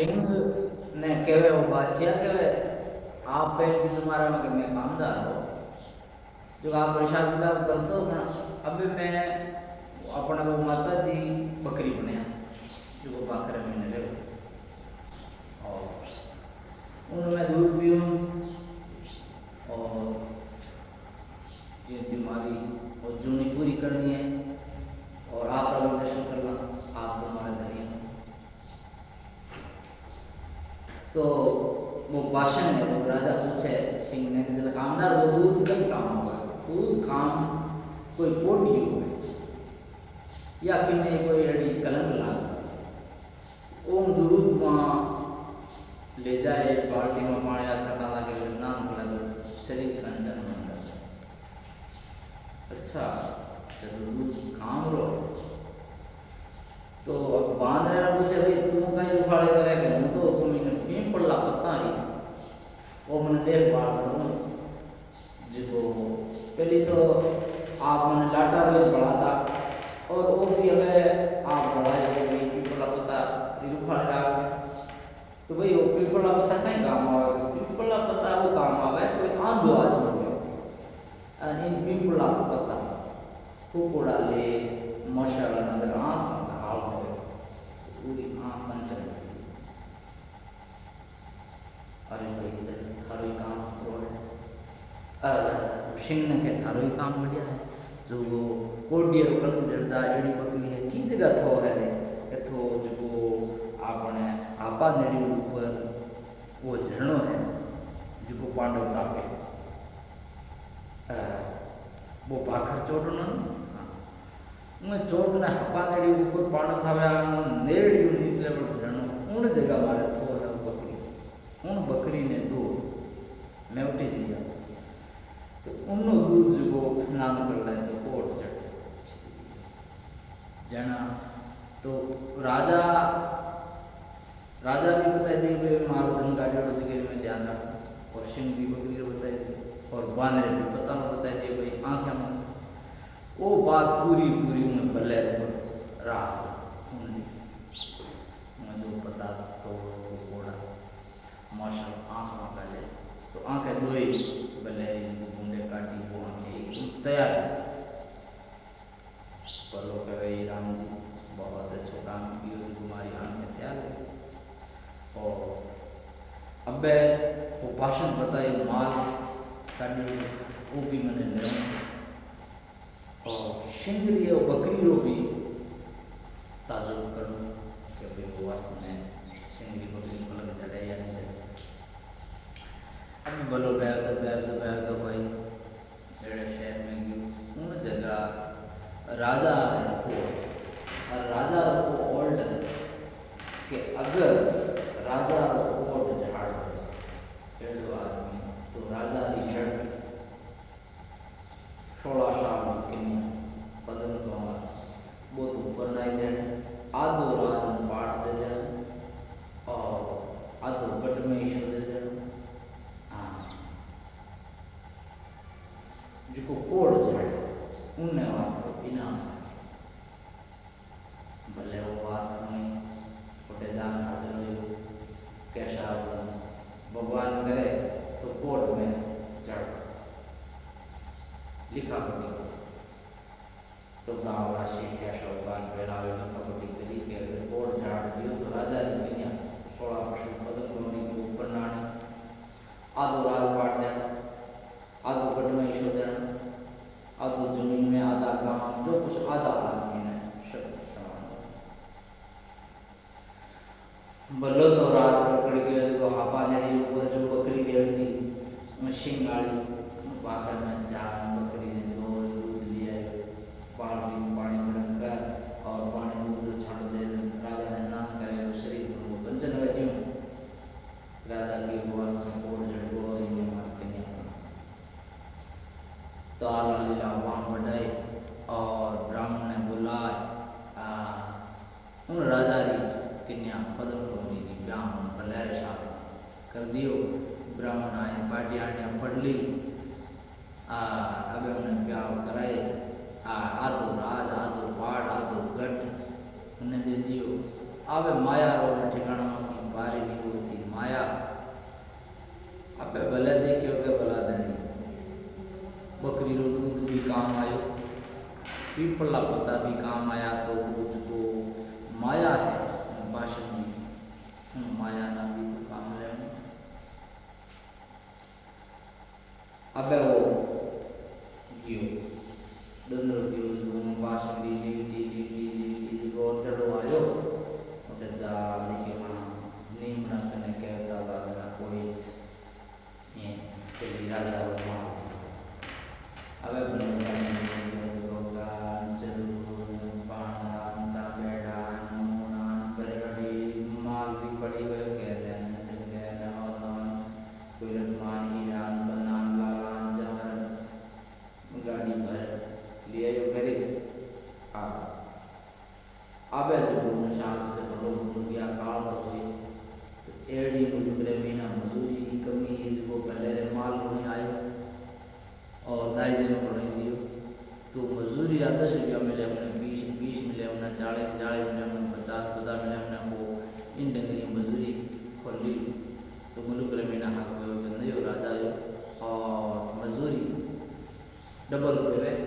सिंह ने कहे वो बादशाह कहे आप पहले दिन तुम्हारा मगर मैं कामदार हो जो आप प्रसाद विदा कर दो अब मैं अपना वो माता जी बकरी बनाया जो वो बाकर मैंने ले और उन्होंने दूध पीऊँ और ये तुम्हारी और जूनी पूरी करनी है और आप रवि दर्शन करना आप तुम्हारे धनी तो वो भाषण है, वो राजा पूछे, सिंह ने कामदार वो दूध कम काम हुआ दूध काम कोई पोटी हुआ या किन्ने कोई अड़ी कलंक लाग ओम दूध वहाँ ले जाए बाल्टी में पानी छटा लगे नाम लग शरीर कंचन मंदिर अच्छा जब दूध काम रो। तो अब बाँध रहा पूछे, भाई तू कहीं उछाड़े करे के तो तुम इन पीम पड़ला पत्ता रही वो मन देखभाल करूं जो पहली तो आप मन लाटा भी बड़ा था और वो भी अगर आप बढ़ाए तो भाई पीपला पत्ता उखाड़ रहा तो भाई वो पीपला पत्ता कहीं काम आवे पीपला पत्ता वो काम आवे कोई आंधो आज हो गया અને પીપળા પત્તા કુકુડા લે મશાલા નગર આંખ હાલ હોય પૂરી આંખ पंचन थारो ही काम बढ़िया है। जो वो कोडियर कल जड़ता एड़ी पकड़ी है। की जगह थो है रे एथो जो आपने आपा नेड़ी ऊपर वो झरनो है, जो पांडव तापे। वो भाखर चोटनो मैं चोट ने हपा नेड़ी ऊपर पांडव थावे नेड़ी नीचे पर झरनो उन जगह मारे थो है बकरी उन बकरी ने दो मैं उठी दिया तो उन्नो दूध जो नाम कर रहे तो कोट जना। तो राजा राजा भी बताए दी कि मारो धन गाड़ी जगह में ध्यान रख। और सिंह भी बकरी बताए दी और बानरे भी पता में बताए दिए भाई आँखें में वो बात पूरी पूरी में भले रात जो पता तो घोड़ा मौसम आँख में पहले तो आँखें दो ही भले बूंदे काटी, वो तैयार पर वो कहे राम जी। बहुत अच्छा काम किया तुम्हारी आँखें तैयार है। और अब वो भाषण बताए माल काटी वो भी मैंने ले और शिंगरी और बकरी रो भी ताजुब करूँ कि भाई वो वास्तव में शिंगरी बकरी को लग जड़े या नहीं जड़े अभी बोलो बैठ तो बैठ तो बैठ तो भाई। शहर में राजा रखो और राजा रखो ओल्ड कि अगर राजा को तो की कमी है जो पहले माल आए और दाई दियो तो दस रुपया मिले हमने बीस बीस मिले हमने मिले हमने पचास पचास मिले हमने वो इन डंगरी मजूरी खोली तो मुल्क महीना राजा और मजूरी डबल करे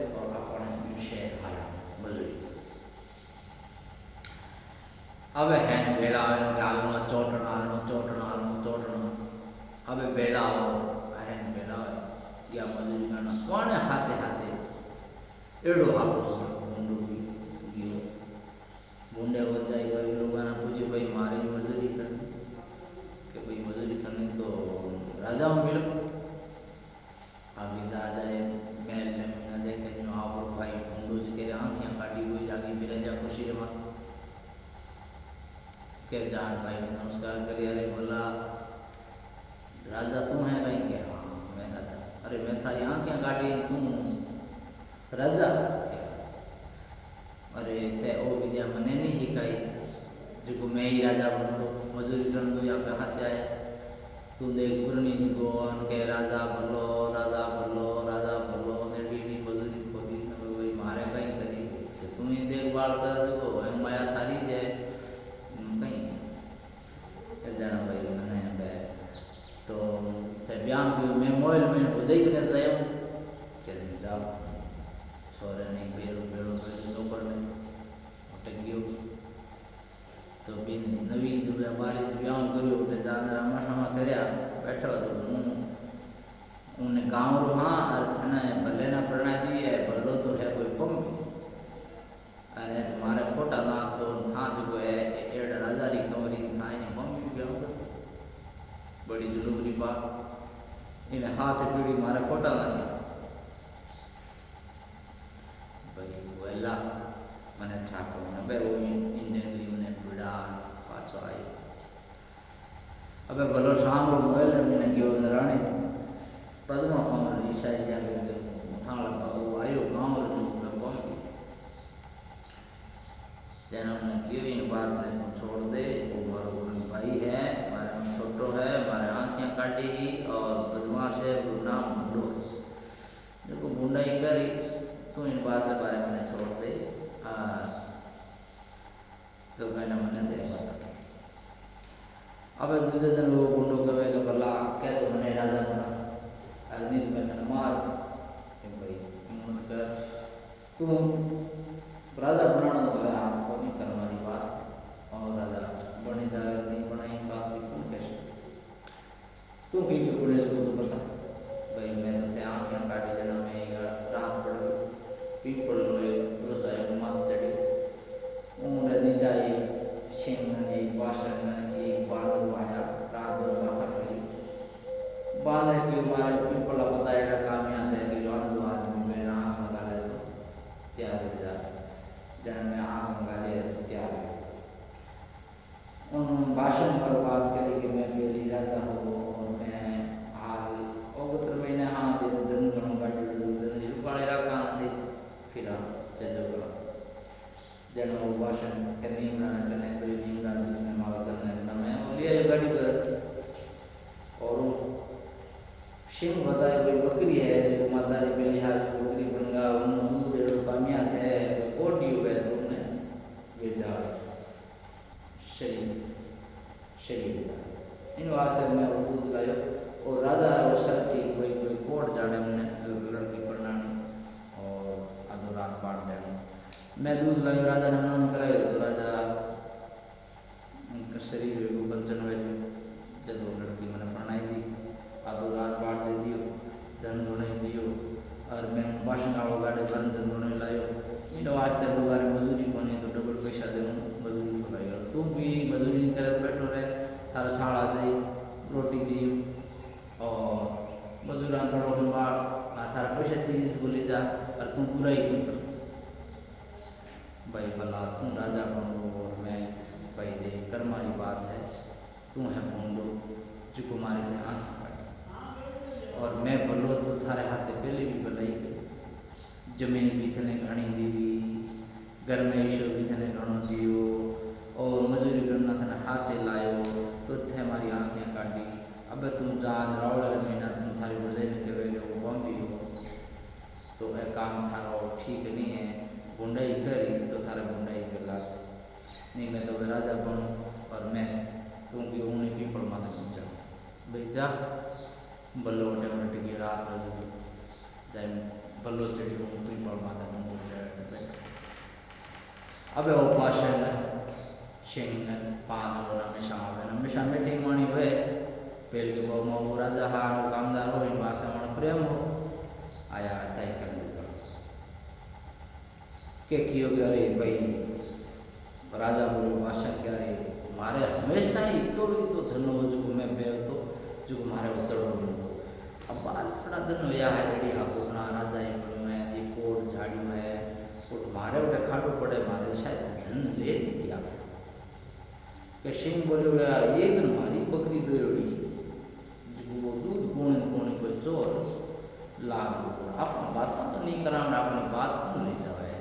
guardando तो राजा बनाने बनाना होगा आपको नहीं करना करवानी बात। और राजा बने जा रहे नहीं बनाई बात की कौन कह सकता तू कहीं भी बोले तो बता भाई, मैं तो थे आँख यहाँ काटे जाना, मैं ये रात पड़ गई। पीठ पड़ ये रोजा है मात चढ़ी। उम्र नहीं जाए छेंगन एक वासन एक बाल तो आया, रात भर बाल है कि के पीठ पिंपला baixa para o और मैं भाषण वालों गाड़े बन धन धुने लायो। इन वास्ते दोबारा मजदूरी कोनी तो डबल पैसा दे मजदूरी पकाई तू भी मजदूरी करे, बैठो रहे। थारा आ जाए रोटी जी और मजदूरा थोड़ा बाढ़ थारा पैसा चीज़ बोली जा और तू पूरा ही क्यों भाई भला, तू राजा बनो और मैं भाई दे कर्मारी बात है। तू है भूडो जो कुमारी थे आँख और मैं भलो तो थारे हाथ पहले ज़मीन भी थने घनी दी घर में ईश्वर भी थने घणो दियो और मजूरी करना थने हाथ लायो तो थे हमारी आँखें काटी अब तुम जान रावड़ महीना तुम थारी बजे के वेले वो बम भी हो। तो ये काम थारा ठीक नहीं है, गुंडाई करी तो थारे गुंडाई के लाग नहीं, मैं तो राजा बनूँ और मैं क्योंकि उन्हें पीपल माता पहुँचा भाई जा, बल्लो टेमट की रात हो जाए ಬಲ್ಲೋಚಡಿ ಪ್ರಿನ್ಸಿಪಾಲ್ ಮಾತನ್ನು ಅವೆ ಅವಕಾಶನ ಶೇಂಗ ಪಾನವನ ಮಿಶಾಮ ಮಿಶಾಮೆ ಟೀಮಾಣಿ ವೆ પેલી બહુમાં પૂરા જહાનું કામદાર હોય એની ભાષામાં પ્રેમ હોય આયા તય કરી કે કયો ક્યારે ભાઈ રાજા બોલો ભાષા ક્યારે મારે હંમેશા ઈતો તો ધનો જુગ મેં પહેરતો જુગ મારે ઉતરવાનો અબ થોડા ધનો યા રેડી આપો હવે ખાટું પડે મારે સાહેબ ધન લે ક્યાં કે શેમ બોલ્યો યાર એક મારી બકરી દોડી वो दूध गुण गुण कोई चोर લાગુ આપણે વાત તો નહીં કરાવને આપણે વાત પણ નહીં જવાય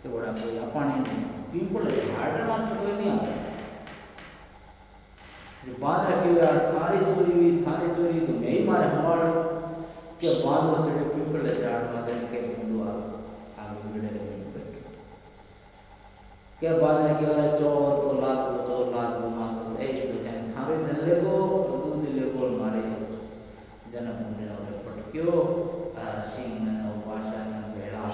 કે વડા કોઈ આપણને પીપળ હાડમાં તો કોઈ નહીં આવે બાદ રાખી યાર થારી ચોરી हुई થારી ચોરી તો મેં મારે હવાડો કે બાદ વચ્ચે પીપળ ઝાડમાં જઈને કંઈ ઊંડું આવે આ ઊંડે आ आगे बिगड़े के बाद ने कि अरे चोर तो लात को चोर लात को मास ए तो है थारे दल्ले को दूध ले को मारे जन्म होने और पटक्यो सिंह ने भाषा ने भेड़ा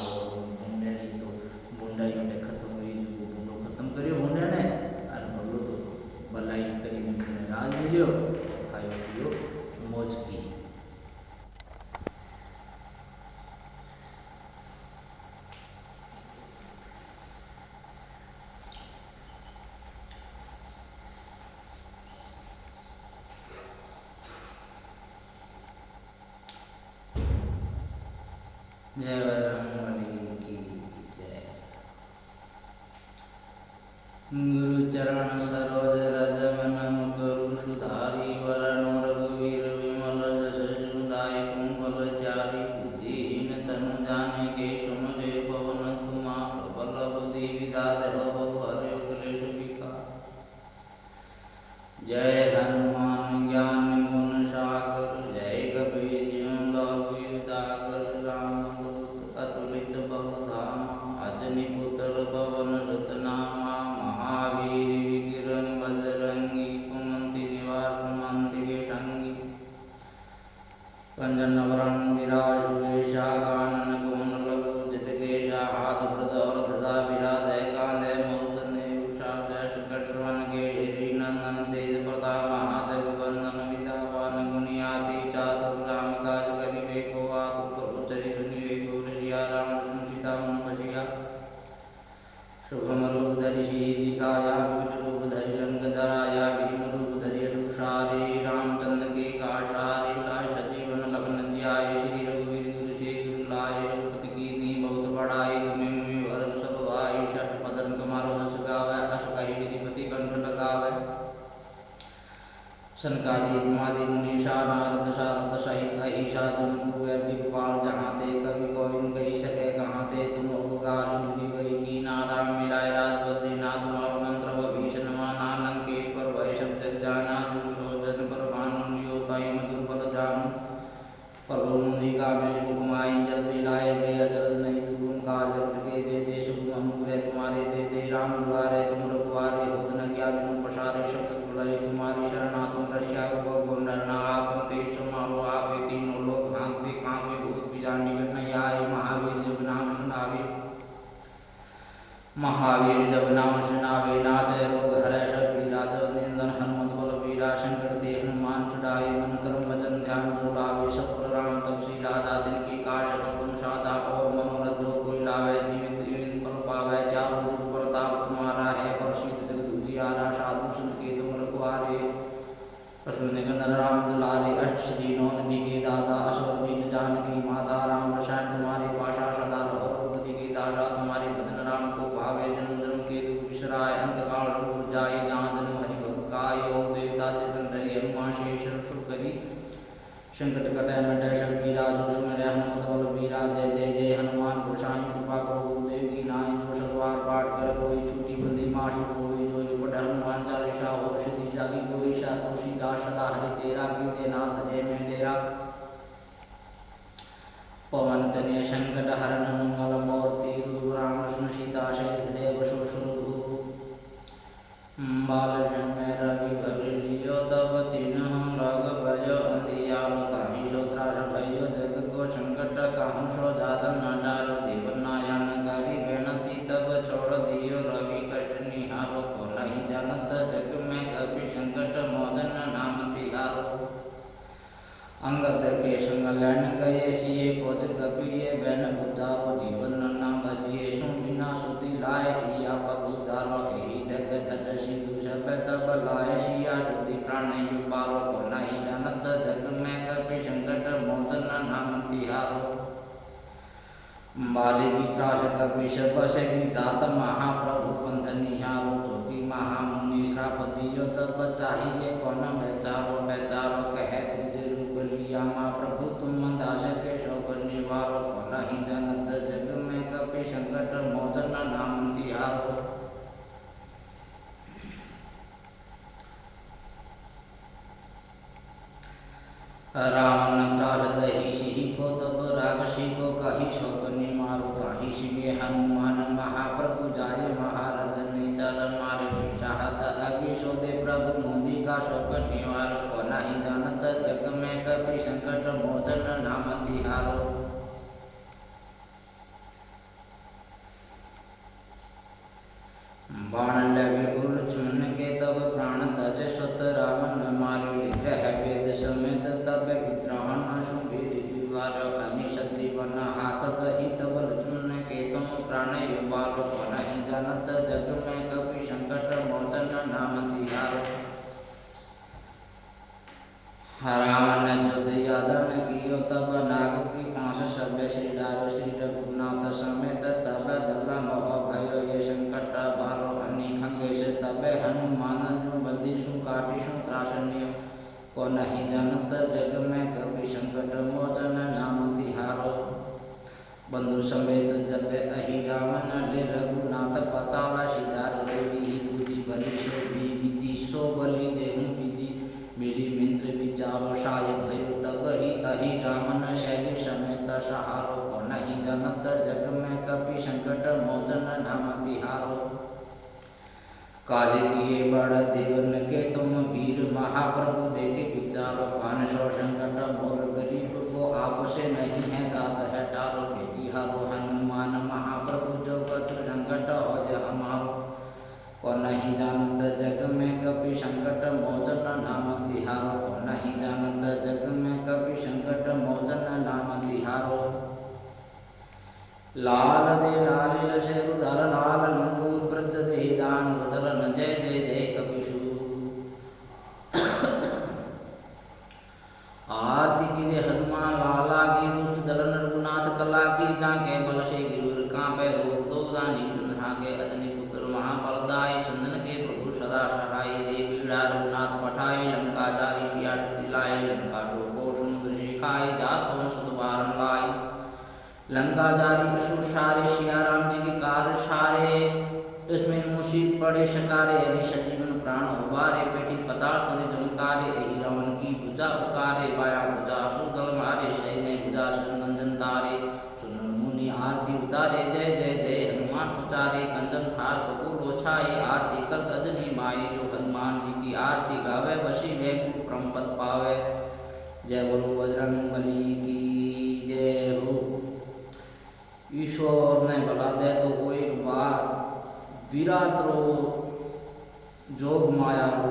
जान। पर मुनि का मेरे हुकुम आई जब दिलाए गए अजरत नहीं तुम का जगत के दे दे शुभ अनुग्रह तुम्हारे दे दे राम द्वारे तुम रघुवारे होदन क्या बिनु पसारे सब लय तुम्हारी शरणा तुम रश्या को गुंडना आप ते समारो आप तीनों लोग भांगते, काम में भूत भी जान निकट नहीं आए। महावीर जब नाम सुनावे, महावीर बड़े शकारे हरे सजीवन प्राण उबारे पेटी पताल ने चमकारे रही रमन की भुजा उकारे बाया भुजा सुगल मारे शैले भुजा सुनंदन तारे। सुनन मुनि आरती उतारे, जय जय जय, हनुमान उतारे, कंदन थार कपूर ओछाए आरती कर अजनी माए, जो हनुमान जी की आरती गावे वशी में कुम पद पावे। जय बोलो बजरंग बली की जय हो। ईश्वर ने भला दे तो विरात्रो जोग माया रो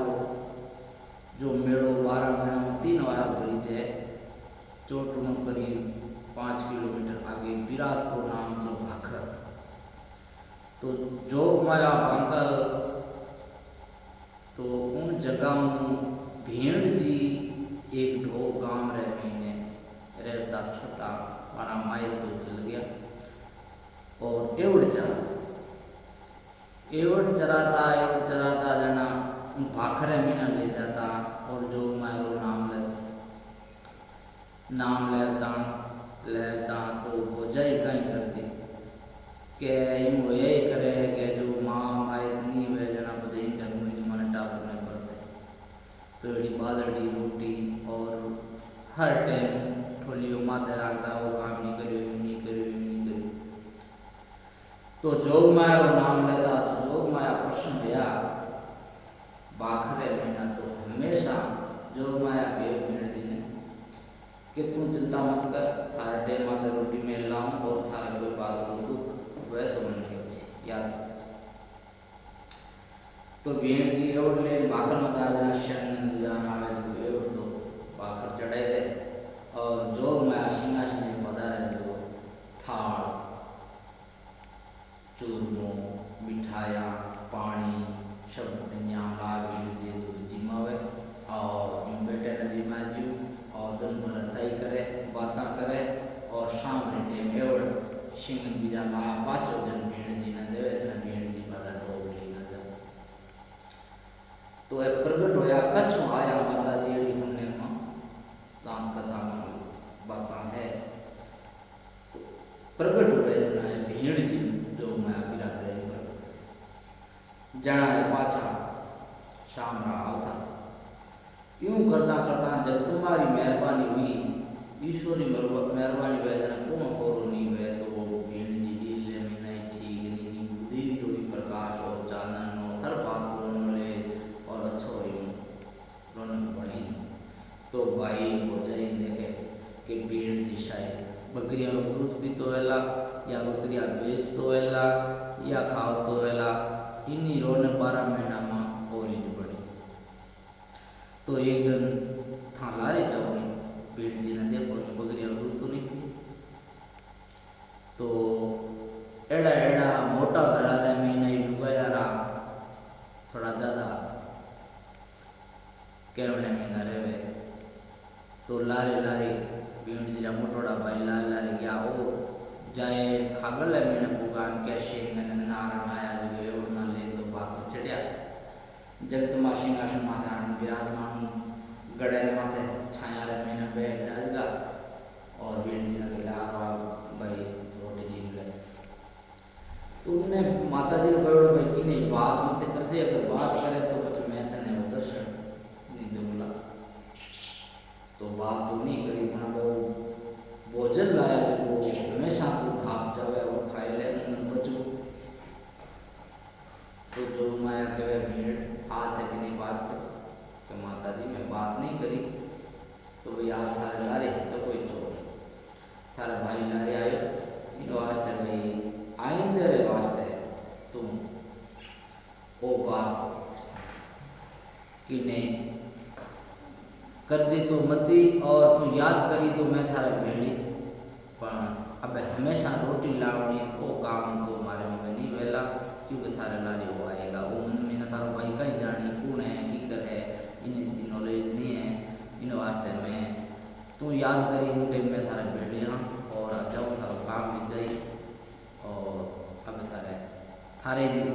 जो मेड़ो बारह महीनों तीन वाया ब्रिज जाए, चोट करीब पाँच किलोमीटर आगे विरात्रो नाम जो भाखर। तो जोग माया भाकर तो उन जगह भेड़ जी एक ढो गाँव रह महीने रहता छोटा माना माइल तो चल गया। और एवड चला एवट चराता एवट चराता रहना भाखर भाखरे में ले जाता, और जो मारो नाम ले, नाम लेता लेता तो हो जाए कहीं कर दे के यूँ ये करे, के जो माँ माए इतनी वे जना बदे इन जन्म में मन टापर करने पड़ते। तो एड़ी बालड़ी रोटी, और हर टाइम थोड़ी ठोलियो माथे रखता वो काम नहीं करे नहीं करे नहीं करे तो जो मारो नाम जना पाचा शाम रहा यूँ करता करता जब तुम्हारी मेहरबानी हुई, ईश्वरी मेहरबानी वह जना कौन फोरो नहीं हुए तो वो भी तो जो माया कहे भेड़ हाथ तक नहीं बात कर? तो माता जी मैं बात नहीं करी। तो भाई आज थारे लारे तो कोई तो थारा भाई लारे आयो। इन वास्ते भाई आइंदे रे वास्ते तुम। ओ बात कि नहीं? कर दे तो मती, और तू याद करी तो मैं थारा भेड़ আর এই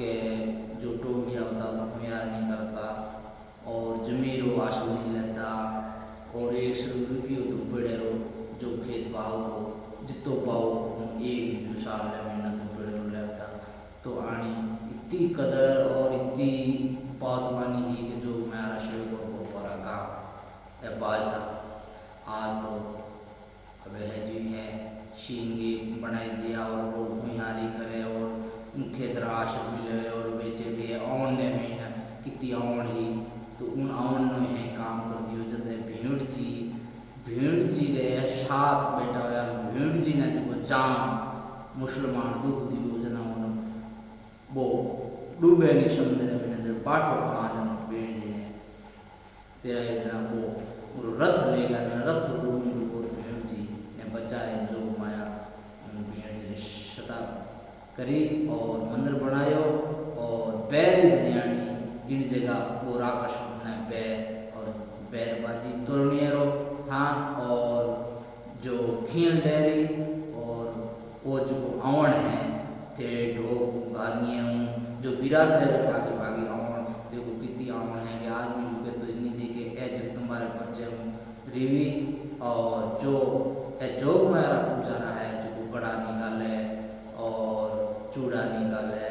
कि जो टोबिया होता तो प्यार नहीं करता, और जमीर वो आशल नहीं लेता, और एक सौ रुपये तो बड़े रो, जो खेत भाव तो जितो पाओ एक जो साल महीना तो बड़े रो लेता। तो आनी इतनी कदर और इतनी बात मानी ही कि जो मेरा शिव को पूरा गाँव या बाजता आज तो अब है जी, है शींगी बनाई दिया, और वो भुहारी करे, और खेत राश औन ही तो उन औन में है काम कर दियो जब भीड़ जी भीड़ जी रे सात बेटा हुआ भीड़ जी ने जो चाम मुसलमान दुख दियो जना उन वो डूबे नहीं समुद्र में नज़र पाटो पाजन भीड़ जी ने तेरा एक जना वो रथ ले गया रथ डूब डूब भीड़ जी ने बचाए जो माया भीड़ जी ने शता करी और मंदिर बनायो और पैर धनियाणी इन जगह वो राकश ने पैर और बैरबाजी तोड़नियरो था और जो खीण डेरी और वो जो अवण है थे ढोक गानियों जो विराट है भागी भागी अवण देखो कितनी अवण है कि आदमी मुझे तो इतनी देखे ए जब तुम्हारे बच्चे हूँ रिवी और जो ए जोग मेरा पूजा रहा है, जो बड़ा निकाले और चूड़ा निकाले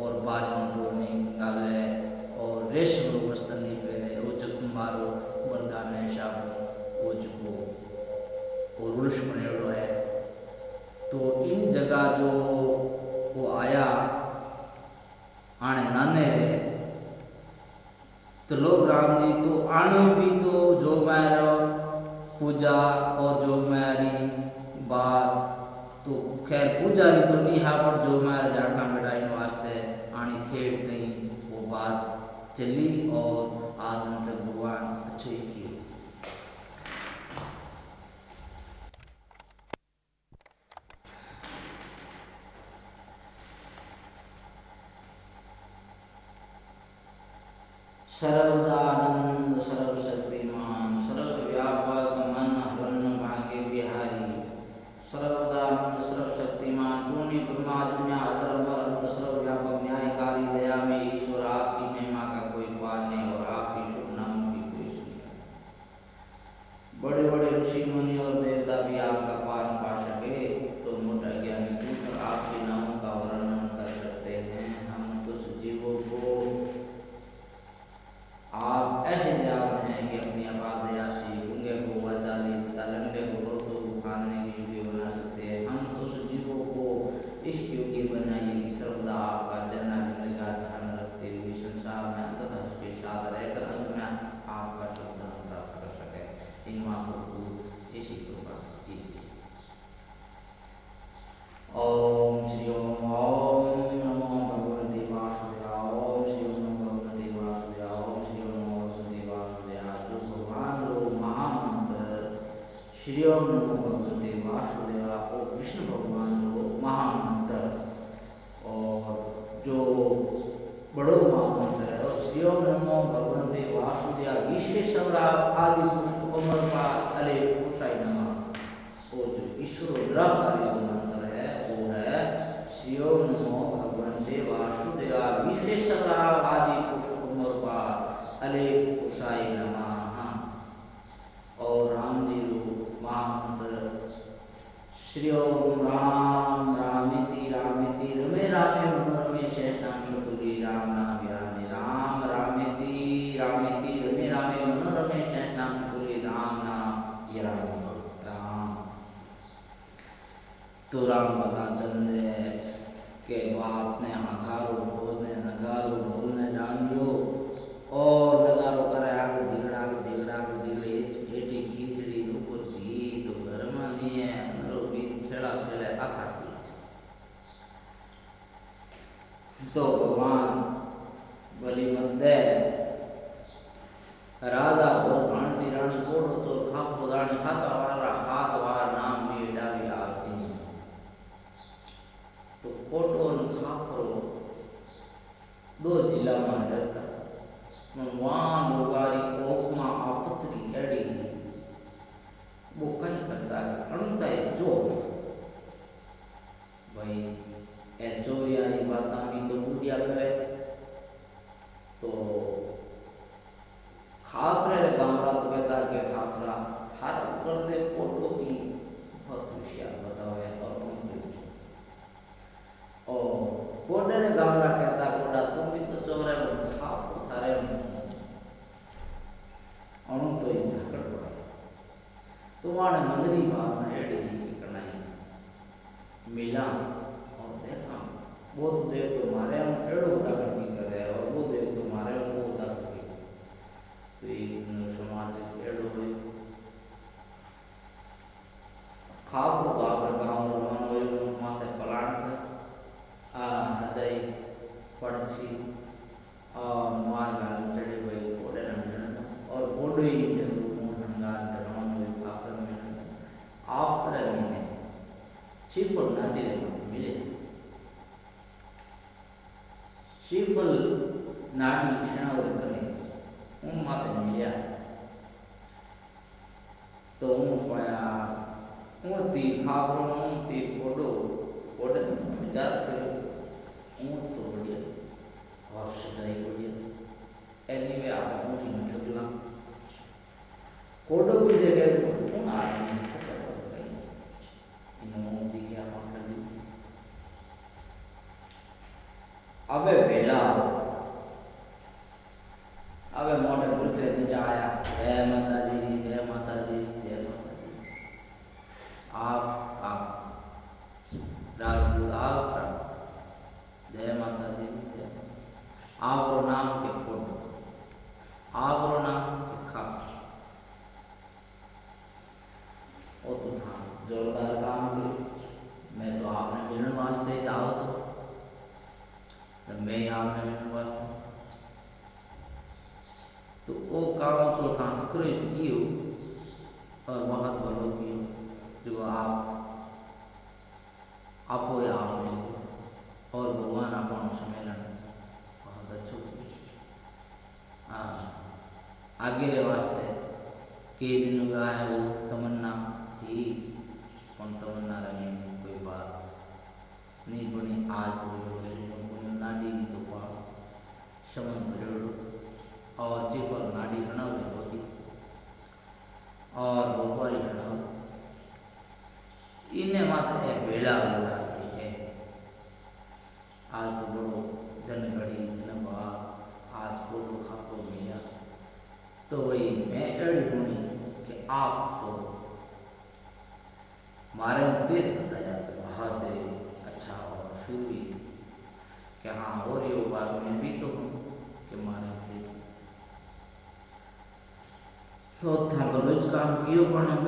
और बाजमंडो उलझ बनेड़ो है। तो इन जगह जो वो आया आने नाने रे। तो लोग राम जी तो आनो भी तो जो मारो पूजा और जो मारी बात तो खैर पूजा नहीं तो नहीं हाँ पर जो मारा झाड़का मिटाई वास्ते आनी थेट गई वो बात चली और সারা 到口岸 කරන්නේ Simple නඩිරෙන්න මිලේ. Simple நாடி ஷனாவ இருக்கனே உன் மாத்தன் இல்லையா तो पाया मोती खावरों मोती फोड़ो फोड़े विचार करो मोत तो बढ़िया और सदाई बढ़िया एनीवे आप मोती मतलब ला कोडो भी जगह los cambió con la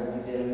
Gracias.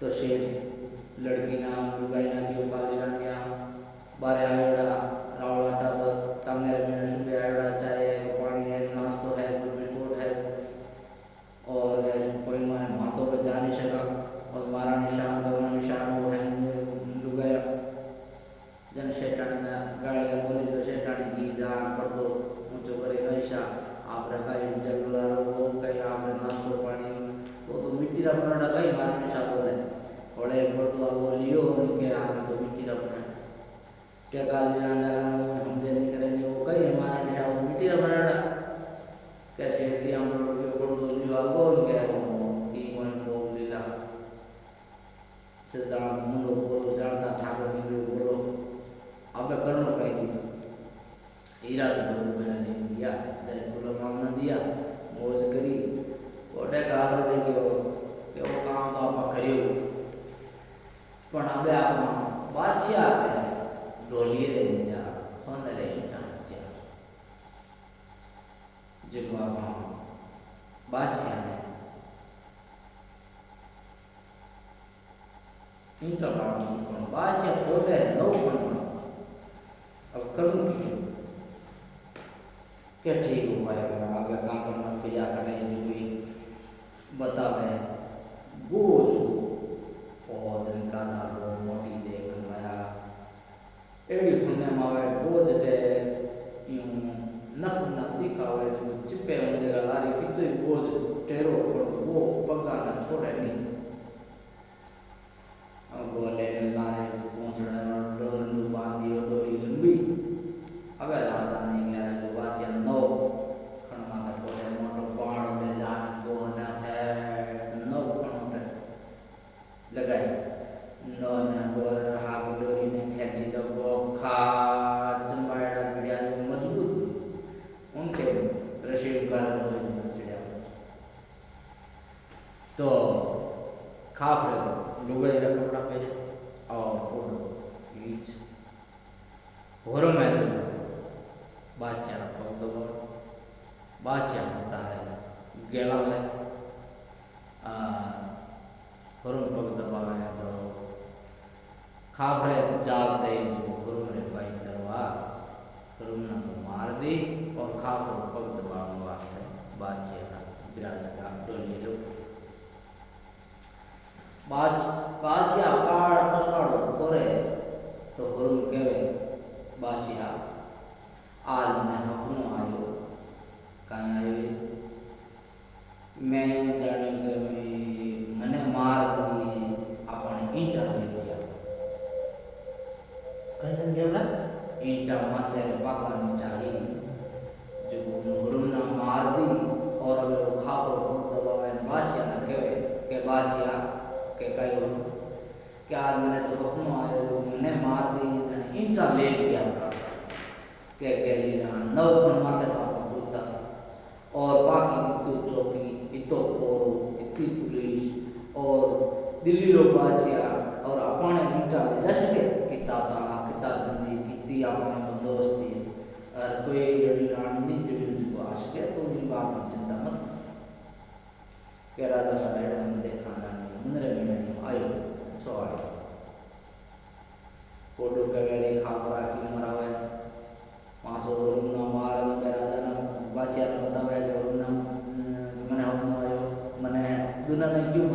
तो शेठ लड़की नाम लुगाई नाम के उपाधि बारह दिया, बोझ करी। कोटे काल रे देखियो केवो काम तो आपा करियो। पण अबे आपा बादशाह है। डोली रे जा फन रे जा, जे। जगवा बादशाह ने इनका बाप कौन बादशाह फिर ठीक हो पाएगा? अगर काम करना फिजा करें जो भी बतावे, बोल, और इनका ना रो मोटी दे खनवाया एड़ी खुने मावे बोध दे यूँ नख नख दिखावे तो चिपे मुझे लारी कितने तो बोध टेरो पर वो पंगा ना छोड़े, नहीं लाशा होता है? गेला अनार कपड़ा और माज